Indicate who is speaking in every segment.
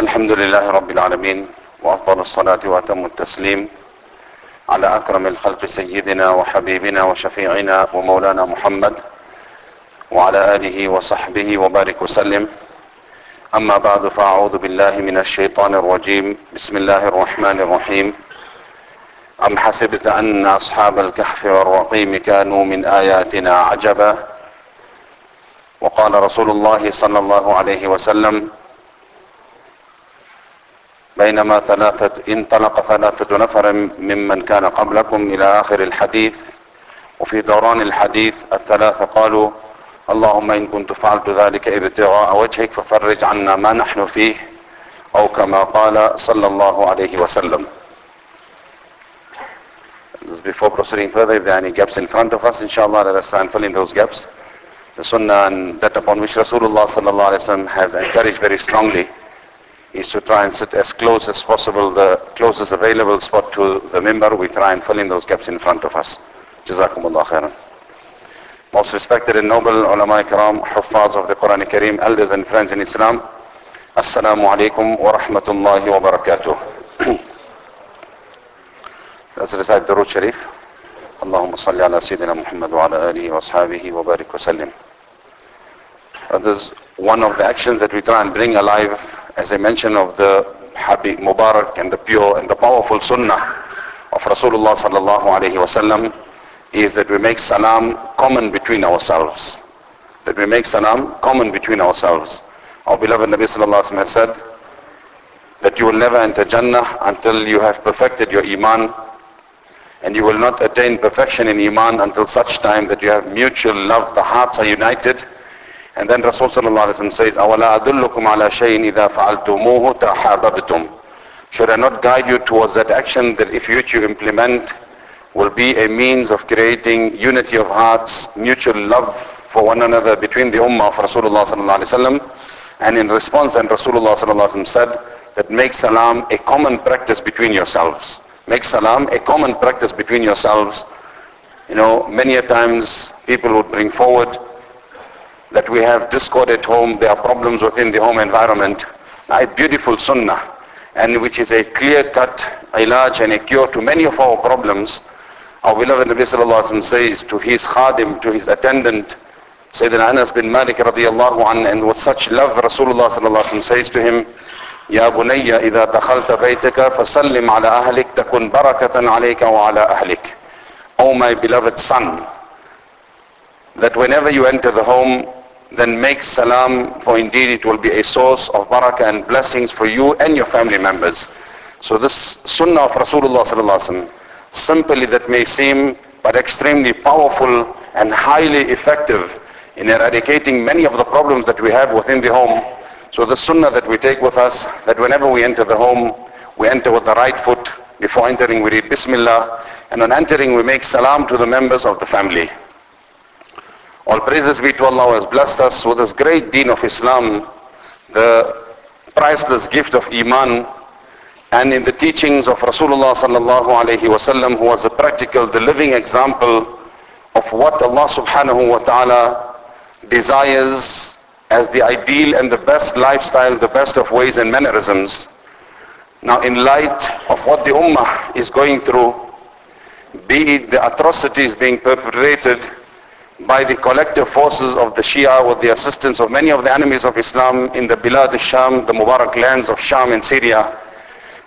Speaker 1: الحمد لله رب العالمين وأفضل الصلاة وأتم التسليم على أكرم الخلق سيدنا وحبيبنا وشفيعنا ومولانا محمد وعلى آله وصحبه وبارك وسلم. أما بعد فأعوذ بالله من الشيطان الرجيم. بسم الله الرحمن الرحيم. أم حسبت أن أصحاب الكهف والرقيم كانوا من آياتنا عجبا؟ وقال رسول الله صلى الله عليه وسلم بينما ثلاثة انطلق ثلاثة نفر ممن كان قبلكم إلى آخر الحديث وفي دوران الحديث الثلاثة قالوا اللهم إن كنت فعلت ذلك ابتغاء وجهك ففرج عنا ما نحن فيه أو كما قال صلى الله عليه وسلم Before proceeding further, if there are any gaps in front of us, inshallah, let us try and fill in those gaps. The sunnah and that upon which Rasulullah sallallahu alaihi wasallam has encouraged very strongly is to try and sit as close as possible, the closest available spot to the mimbar. We try and fill in those gaps in front of us. Jazakumullah khairan. Most respected and noble ulama karam, huffaz of the Quran Kareem, elders and friends in Islam, Assalamu alaikum wa rahmatullahi wa barakatuh. Let's recite the Durood Sharif. اللهم صل على سيدنا محمد وعلى آله وأصحابه وبارك وسلم. That is one of the actions that we try and bring alive as I mentioned, of the Habib Mubarak and the pure and the powerful Sunnah of Rasulullah sallallahu alaihi wasallam, is that we make salam common between ourselves. That we make salam common between ourselves. Our beloved Nabi sallallahu alaihi wasallam has said that you will never enter Jannah until you have perfected your iman and you will not attain perfection in iman until such time that you have mutual love, the hearts are united. And then Rasul sallallahu alaihi wasallam says, "Awala adullukum ala shay'in idha fa'altumuhu tahabbtum." Should I not guide you towards that action that if you implement will be a means of creating unity of hearts, mutual love for one another between the ummah of Rasulullah sallallahu alaihi wasallam. And in response, and Rasulullah sallallahu alaihi wasallam said that make salam a common practice between yourselves. Make salam a common practice between yourselves. You know, many a times people would bring forward that we have discord at home, there are problems within the home environment. A beautiful sunnah, and which is a clear-cut ilaj and a cure to many of our problems. Our beloved Nabi Sallallahu Alaihi Wasallam says to his khadim, to his attendant, Sayyidina Anas bin Malik radiallahu anhu, and with such love Rasulullah Sallallahu Alaihi Wasallam says to him, يا بني إذا دخلت بيتك فسلم على أهلك تكن بركة عليك وعلى أهلك. O my beloved son, that whenever you enter the home, then make salam, for indeed it will be a source of barakah and blessings for you and your family members. So this sunnah of Rasulullah sallallahu simply that may seem but extremely powerful and highly effective in eradicating many of the problems that we have within the home. So the sunnah that we take with us, that whenever we enter the home, we enter with the right foot. Before entering, we read Bismillah. And on entering, we make salam to the members of the family. All praises be to Allah who has blessed us with this great deen of Islam, the priceless gift of Iman, and in the teachings of Rasulullah sallallahu alayhi wasallam, who was a practical, the living example of what Allah subhanahu wa ta'ala desires as the ideal and the best lifestyle, the best of ways and mannerisms. Now in light of what the ummah is going through, be it the atrocities being perpetrated by the collective forces of the Shia with the assistance of many of the enemies of Islam in the Bilad al-Sham, the Mubarak lands of Sham in Syria,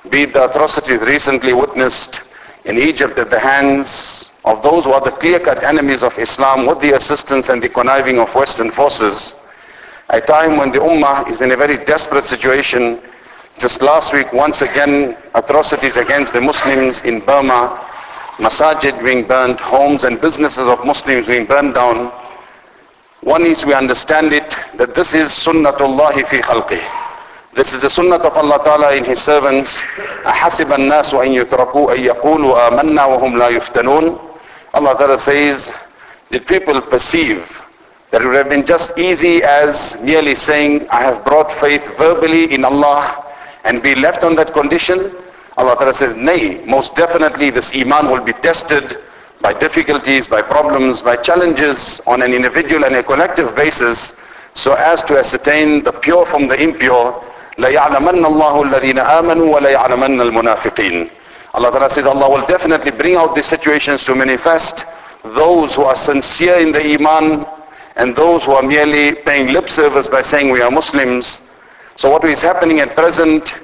Speaker 1: be the atrocities recently witnessed in Egypt at the hands of those who are the clear-cut enemies of Islam with the assistance and the conniving of Western forces, a time when the Ummah is in a very desperate situation. Just last week, once again, atrocities against the Muslims in Burma, masajid being burnt, homes and businesses of Muslims being burned down. One is we understand it that this is sunnatullahi fi khalqih. This is the sunnah of Allah Ta'ala in His servants. أَحَسِبَ النَّاسُ أَن يُتْرَكُوا أَن يَقُولُوا آمَنَّا وَهُمْ لَا يُفْتَنُونَ Allah Ta'ala says, did people perceive that it would have been just easy as merely saying, I have brought faith verbally in Allah and be left on that condition? Allah Ta'ala says, nay, most definitely this iman will be tested by difficulties, by problems, by challenges on an individual and a collective basis so as to ascertain the pure from the impure, لَيَعْلَمَنَّ اللَّهُ الَّذِينَ آمَنُوا وَلَيَعْلَمَنَّ الْمُنَافِقِينَ Allah Ta'ala says Allah will definitely bring out these situations to manifest those who are sincere in the iman and those who are merely paying lip service by saying we are Muslims. So what is happening at present,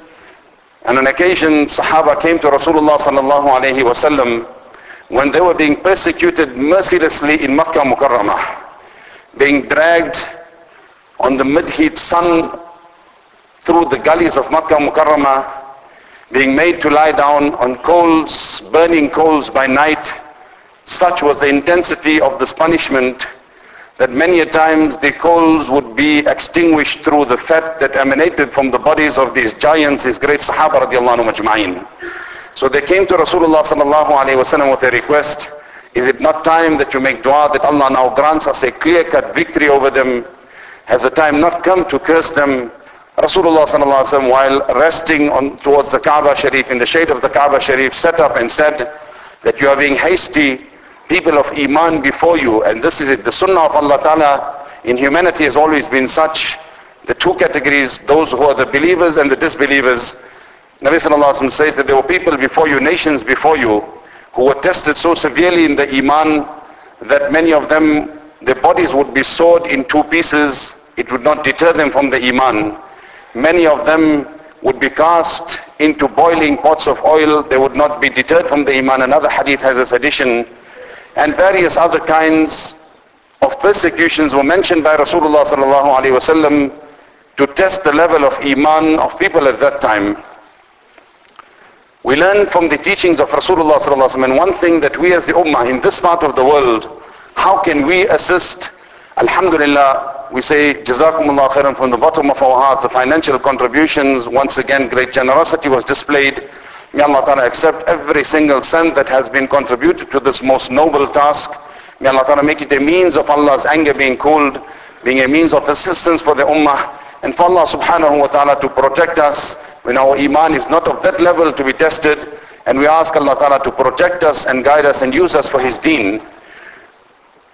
Speaker 1: on an occasion Sahaba came to Rasulullah sallallahu alayhi when they were being persecuted mercilessly in Makkah Mukarramah, being dragged on the mid-heat sun through the gullies of Makkah Mukarramah, being made to lie down on coals, burning coals by night. Such was the intensity of this punishment that many a times the coals would be extinguished through the fat that emanated from the bodies of these giants, these great Sahaba radiallahu majma'in. So they came to Rasulullah sallallahu alayhi wasallam with a request, is it not time that you make dua that Allah now grants us a clear-cut victory over them? Has the time not come to curse them? Rasulullah sallallahu alayhi wasallam while resting on, towards the Kaaba Sharif, in the shade of the Kaaba Sharif, sat up and said that you are being hasty people of Iman before you. And this is it. The Sunnah of Allah Ta'ala in humanity has always been such. The two categories, those who are the believers and the disbelievers. Nabi Sallallahu Alaihi Wasallam says that there were people before you, nations before you, who were tested so severely in the Iman that many of them, their bodies would be sawed in two pieces. It would not deter them from the Iman. Many of them would be cast into boiling pots of oil. They would not be deterred from the Iman. Another hadith has this addition and various other kinds of persecutions were mentioned by Rasulullah sallallahu alaihi wasallam to test the level of iman of people at that time. We learn from the teachings of Rasulullah sallallahu alaihi wasallam and one thing that we as the ummah in this part of the world, how can we assist? Alhamdulillah, we say Jazakumullah khairan from the bottom of our hearts, the financial contributions, once again great generosity was displayed. May Allah Ta'ala accept every single cent that has been contributed to this most noble task. May Allah Ta'ala make it a means of Allah's anger being cooled, being a means of assistance for the ummah, and for Allah subhanahu wa ta'ala to protect us when our iman is not of that level to be tested. And we ask Allah Ta'ala to protect us and guide us and use us for His deen.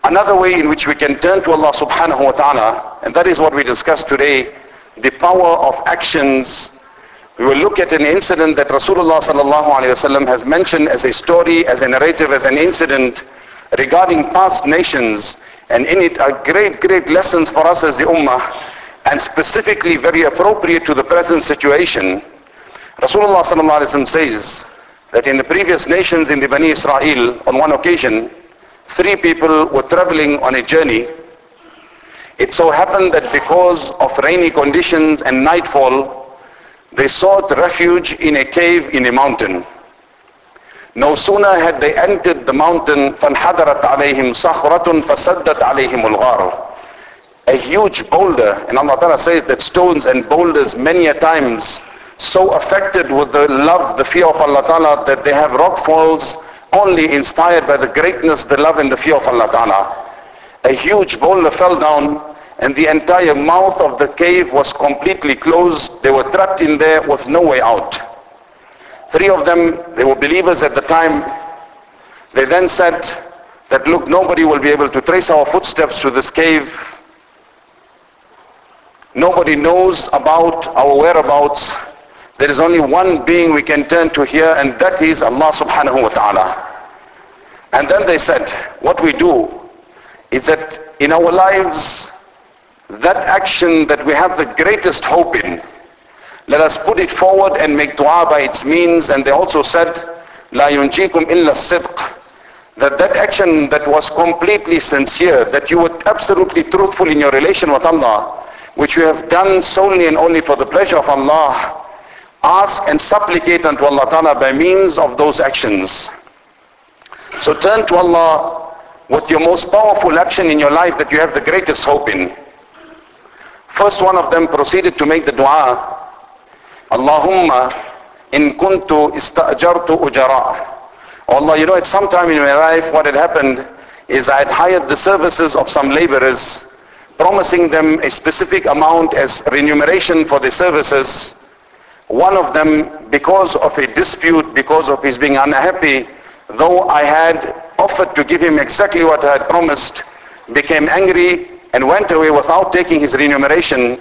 Speaker 1: Another way in which we can turn to Allah subhanahu wa ta'ala, and that is what we discussed today, the power of actions we will look at an incident that Rasulullah has mentioned as a story, as a narrative, as an incident regarding past nations and in it are great, great lessons for us as the ummah and specifically very appropriate to the present situation. Rasulullah says that in the previous nations in the Bani Israel on one occasion three people were traveling on a journey. It so happened that because of rainy conditions and nightfall they sought refuge in a cave in a mountain. No sooner had they entered the mountain, فَانْحَدَرَتْ عَلَيْهِمْ صَخْرَةٌ فَسَدَّتْ عَلَيْهِمُ الْغَارُ A huge boulder, and Allah Ta'ala says that stones and boulders many a times so affected with the love, the fear of Allah Ta'ala that they have rock falls only inspired by the greatness, the love and the fear of Allah Ta'ala. A huge boulder fell down and the entire mouth of the cave was completely closed. They were trapped in there with no way out. Three of them, they were believers at the time. They then said that look, nobody will be able to trace our footsteps to this cave. Nobody knows about our whereabouts. There is only one being we can turn to here and that is Allah subhanahu wa ta'ala. And then they said, what we do is that in our lives, that action that we have the greatest hope in, let us put it forward and make dua by its means. And they also said, لا ينجيكم إلا الصدق. That that action that was completely sincere, that you were absolutely truthful in your relation with Allah, which you have done solely and only for the pleasure of Allah, ask and supplicate unto Allah Ta'ala by means of those actions. So turn to Allah with your most powerful action in your life that you have the greatest hope in. First one of them proceeded to make the dua. Allahumma in kuntu ista'jartu ujara. Allah, you know, at some time in my life, what had happened is I had hired the services of some laborers, promising them a specific amount as remuneration for the services. One of them, because of a dispute, because of his being unhappy, though I had offered to give him exactly what I had promised, became angry and went away without taking his remuneration.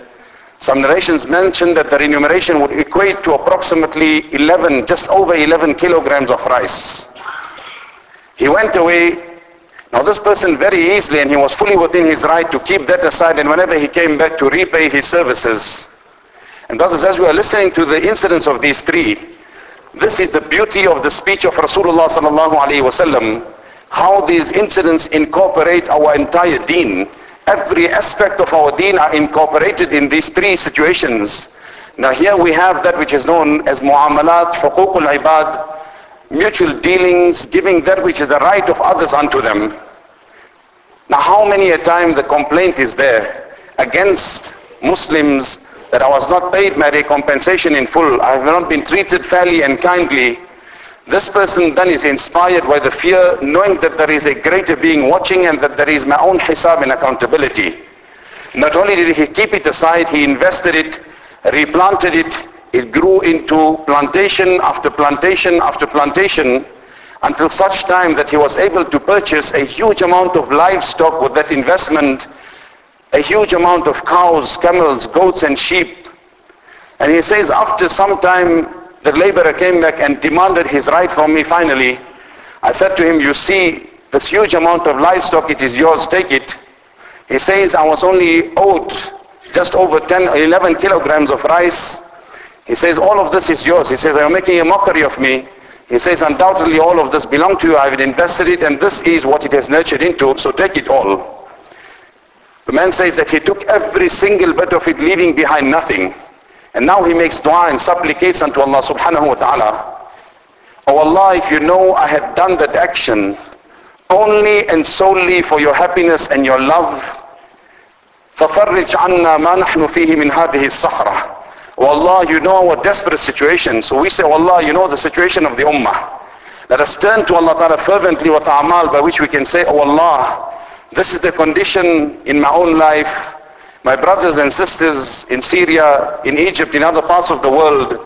Speaker 1: Some narrations mention that the remuneration would equate to approximately 11, just over 11 kilograms of rice. He went away. Now this person very easily, and he was fully within his right to keep that aside, and whenever he came back to repay his services. And brothers, as we are listening to the incidents of these three, this is the beauty of the speech of Rasulullah sallallahu how these incidents incorporate our entire deen. Every aspect of our deen are incorporated in these three situations. Now here we have that which is known as mu'amalat, huquq al-ibad, mutual dealings, giving that which is the right of others unto them. Now how many a time the complaint is there against Muslims that I was not paid my compensation in full, I have not been treated fairly and kindly. This person then is inspired by the fear, knowing that there is a greater being watching and that there is my own hisab and accountability. Not only did he keep it aside, he invested it, replanted it, it grew into plantation after plantation after plantation until such time that he was able to purchase a huge amount of livestock with that investment, a huge amount of cows, camels, goats and sheep. And he says after some time the laborer came back and demanded his right from me finally. I said to him, you see this huge amount of livestock, it is yours, take it. He says, I was only owed just over 10 or 11 kilograms of rice he says, all of this is yours. He says, you're you making a mockery of me? He says, undoubtedly all of this belongs to you. I've invested it and this is what it has nurtured into, so take it all. The man says that he took every single bit of it, leaving behind nothing. And now he makes dua and supplicates unto Allah subhanahu wa ta'ala. Oh Allah, if you know I had done that action only and solely for your happiness and your love, فَفَرِّجْ عَنَّا مَا نَحْنُ فِيهِ مِنْ هَذِهِ الصَّخْرَةِ Oh Allah, you know our desperate situation. So we say, oh Allah, you know the situation of the ummah. Let us turn to Allah Ta'ala fervently with amal by which we can say, oh Allah, this is the condition in my own life. My brothers and sisters in Syria, in Egypt, in other parts of the world.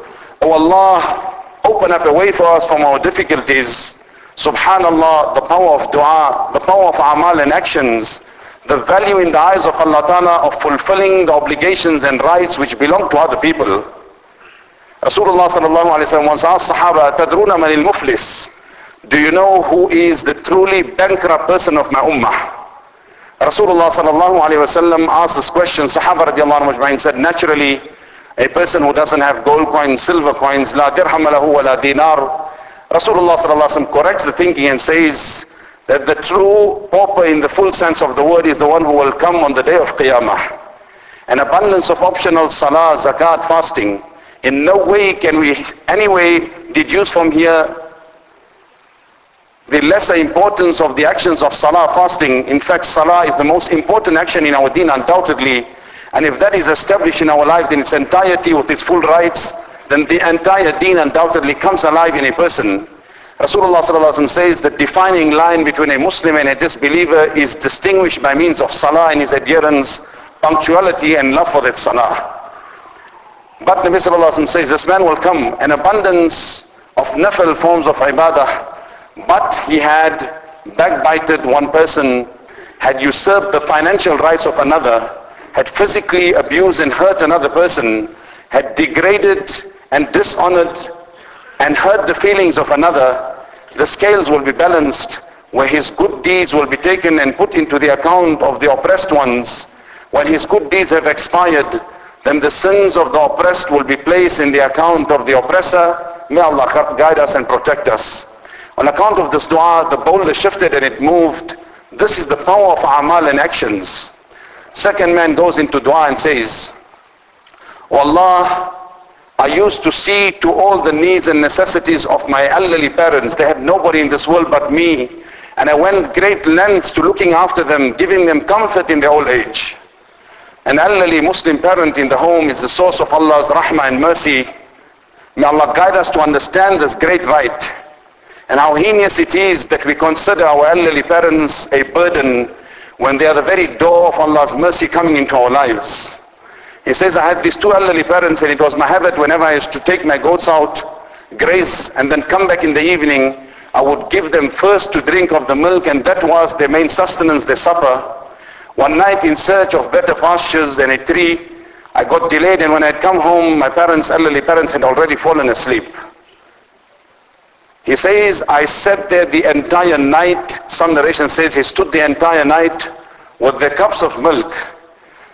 Speaker 1: Oh Allah, open up a way for us from our difficulties. Subhanallah, the power of dua, the power of amal and actions the value in the eyes of Allah Ta'ala of fulfilling the obligations and rights which belong to other people. Rasulullah sallallahu alayhi wa sallam once asked Sahaba, تَدْرُونَ مَنِ الْمُفْلِسِ Do you know who is the truly bankrupt person of my ummah? Rasulullah sallallahu alayhi wa sallam asked this question, Sahaba radiallahu anhu said, naturally, a person who doesn't have gold coins, silver coins, la dirham lahu wa la dinar. Rasulullah sallallahu alayhi wa sallam corrects the thinking and says, that the true pauper in the full sense of the word is the one who will come on the day of Qiyamah. An abundance of optional salah, zakat, fasting. In no way can we anyway deduce from here the lesser importance of the actions of salah, fasting. In fact, salah is the most important action in our deen undoubtedly. And if that is established in our lives in its entirety with its full rights, then the entire deen undoubtedly comes alive in a person. Rasulullah says the defining line between a Muslim and a disbeliever is distinguished by means of salah and his adherence, punctuality and love for that salah. But Nabi says this man will come an abundance of nafil forms of ibadah, but he had backbited one person, had usurped the financial rights of another, had physically abused and hurt another person, had degraded and dishonored and hurt the feelings of another, the scales will be balanced where his good deeds will be taken and put into the account of the oppressed ones. When his good deeds have expired, then the sins of the oppressed will be placed in the account of the oppressor. May Allah guide us and protect us. On account of this dua, the boulder shifted and it moved. This is the power of amal and actions. Second man goes into dua and says, oh Allah, I used to see to all the needs and necessities of my elderly parents. They had nobody in this world but me. And I went great lengths to looking after them, giving them comfort in their old age. An elderly Muslim parent in the home is the source of Allah's rahmah and mercy. May Allah guide us to understand this great right and how heinous it is that we consider our elderly parents a burden when they are the very door of Allah's mercy coming into our lives. He says, I had these two elderly parents and it was my habit whenever I used to take my goats out, graze, and then come back in the evening, I would give them first to drink of the milk and that was their main sustenance, their supper. One night in search of better pastures and a tree, I got delayed and when I had come home, my parents, elderly parents had already fallen asleep. He says, I sat there the entire night. Some narration says he stood the entire night with the cups of milk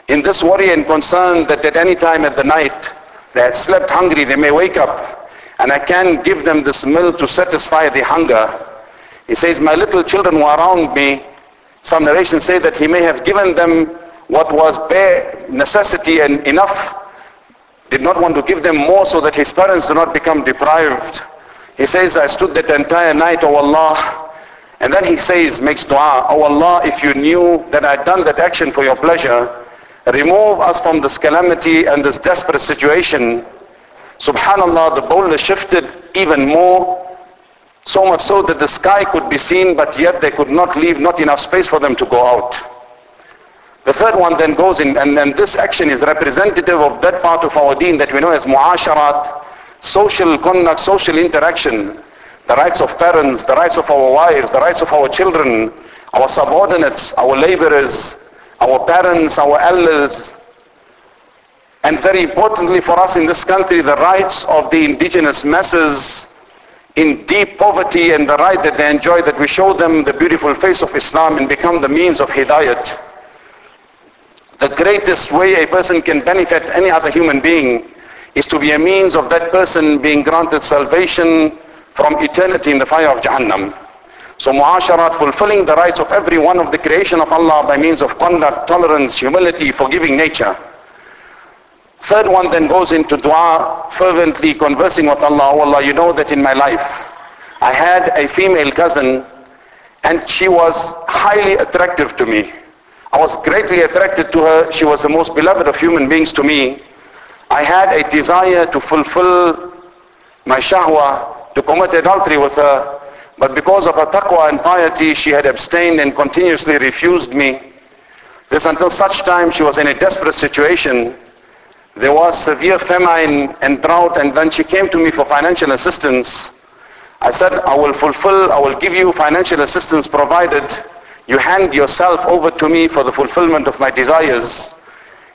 Speaker 1: in this worry and concern that at any time at the night they had slept hungry, they may wake up and I can give them this milk to satisfy the hunger. He says, my little children were around me. Some narrations say that he may have given them what was bare necessity and enough. Did not want to give them more so that his parents do not become deprived. He says, I stood that entire night, O oh Allah. And then he says, makes dua, O oh Allah, if you knew that I'd done that action for your pleasure, remove us from this calamity and this desperate situation. Subhanallah, the boulder shifted even more, so much so that the sky could be seen, but yet they could not leave, not enough space for them to go out. The third one then goes in, and then this action is representative of that part of our deen that we know as muasharat, social conduct, social interaction, the rights of parents, the rights of our wives, the rights of our children, our subordinates, our laborers, our parents, our elders, and very importantly for us in this country, the rights of the indigenous masses in deep poverty and the right that they enjoy, that we show them the beautiful face of Islam and become the means of hidayat. The greatest way a person can benefit any other human being is to be a means of that person being granted salvation from eternity in the fire of Jahannam. So muasharat, fulfilling the rights of every one of the creation of Allah by means of conduct, tolerance, humility, forgiving nature. Third one then goes into dua, fervently conversing with Allah. Oh Allah, you know that in my life, I had a female cousin and she was highly attractive to me. I was greatly attracted to her. She was the most beloved of human beings to me. I had a desire to fulfill my shahwa, to commit adultery with her. But because of her taqwa and piety, she had abstained and continuously refused me. This until such time she was in a desperate situation. There was severe famine and drought and then she came to me for financial assistance. I said, I will fulfill, I will give you financial assistance provided you hand yourself over to me for the fulfillment of my desires.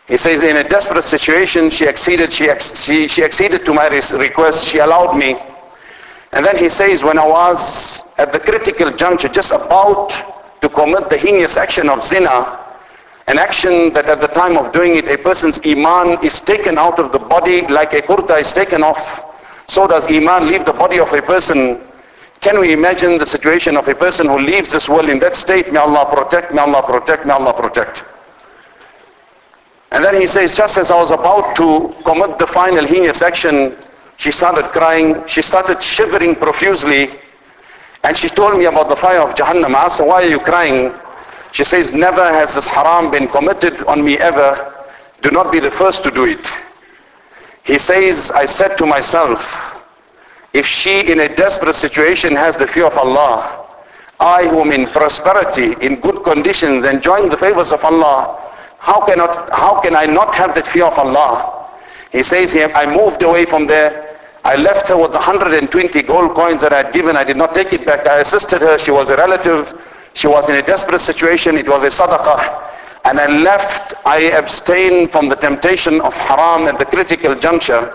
Speaker 1: He says, in a desperate situation, she acceded, she, she, she acceded to my request, she allowed me. And then he says, when I was at the critical juncture, just about to commit the heinous action of zina, an action that at the time of doing it, a person's iman is taken out of the body like a kurta is taken off. So does iman leave the body of a person. Can we imagine the situation of a person who leaves this world in that state? May Allah protect, may Allah protect, may Allah protect. And then he says, just as I was about to commit the final heinous action, she started crying. She started shivering profusely. And she told me about the fire of Jahannam. I asked her, why are you crying? She says, never has this haram been committed on me ever. Do not be the first to do it. He says, I said to myself, if she in a desperate situation has the fear of Allah, I who am in prosperity, in good conditions, enjoying the favors of Allah, how, cannot, how can I not have that fear of Allah? He says here, I moved away from there I left her with the 120 gold coins that I had given. I did not take it back. I assisted her. She was a relative. She was in a desperate situation. It was a sadaqah. And I left, I abstained from the temptation of haram at the critical juncture.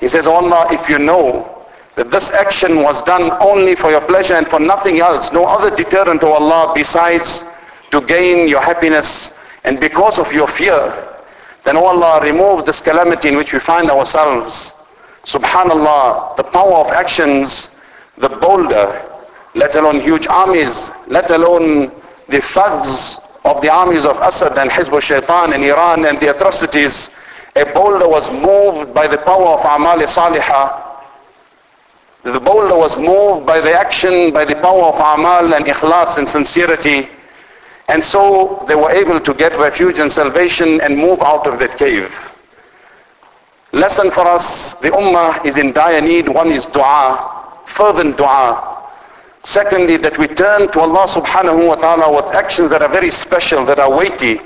Speaker 1: He says, oh Allah, if you know that this action was done only for your pleasure and for nothing else, no other deterrent, to Allah, besides to gain your happiness and because of your fear, then, oh Allah, remove this calamity in which we find ourselves. Subhanallah, the power of actions, the boulder, let alone huge armies, let alone the thugs of the armies of Assad and Hezbollah shaitan in Iran and the atrocities, a boulder was moved by the power of Amal Salihah. The boulder was moved by the action, by the power of Amal and Ikhlas and sincerity. And so they were able to get refuge and salvation and move out of that cave. Lesson for us, the ummah is in dire need. One is dua, fervent dua. Secondly, that we turn to Allah subhanahu wa ta'ala with actions that are very special, that are weighty.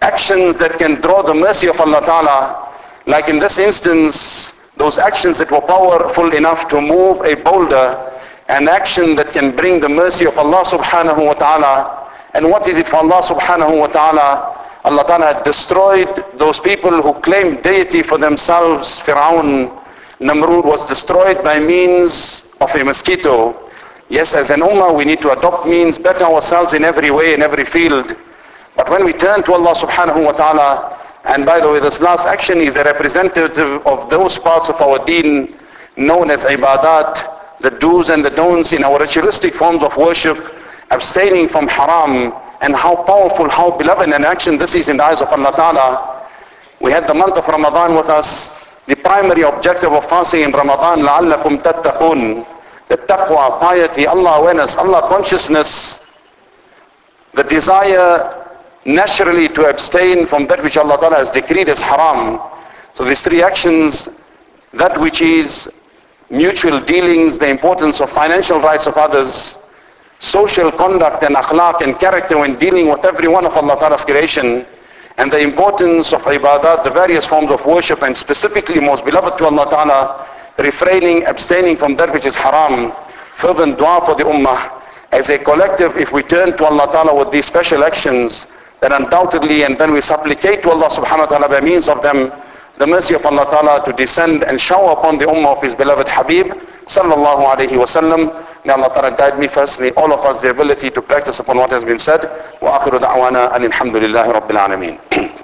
Speaker 1: Actions that can draw the mercy of Allah ta'ala. Like in this instance, those actions that were powerful enough to move a boulder, an action that can bring the mercy of Allah subhanahu wa ta'ala. And what is it for Allah subhanahu wa ta'ala? Allah Ta'ala had destroyed those people who claimed deity for themselves. Fir'aun, Namrud was destroyed by means of a mosquito. Yes, as an ummah we need to adopt means, better ourselves in every way, in every field. But when we turn to Allah subhanahu wa ta'ala, and by the way, this last action is a representative of those parts of our deen known as ibadat, the do's and the don'ts in our ritualistic forms of worship, abstaining from haram, and how powerful, how beloved an action this is in the eyes of Allah Ta'ala. We had the month of Ramadan with us. The primary objective of fasting in Ramadan, لَعَلَّكُمْ تَتَّقُونَ The taqwa, piety, Allah awareness, Allah consciousness, the desire naturally to abstain from that which Allah Ta'ala has decreed as haram. So these three actions, that which is mutual dealings, the importance of financial rights of others, social conduct and akhlaq and character when dealing with every one of Allah Ta'ala's creation, and the importance of ibadat, the various forms of worship, and specifically most beloved to Allah Ta'ala, refraining, abstaining from that which is haram, fervent dua for the ummah. As a collective, if we turn to Allah Ta'ala with these special actions, then undoubtedly, and then we supplicate to Allah Subhanahu wa Ta'ala by means of them, the mercy of Allah Ta'ala to descend and shower upon the ummah of His beloved Habib, sallallahu alayhi wa sallam. May Allah Ta'ala guide me firstly, all of us the ability to practice upon what has been said. Wa akhiru da'wana and alhamdulillahi rabbil alameen.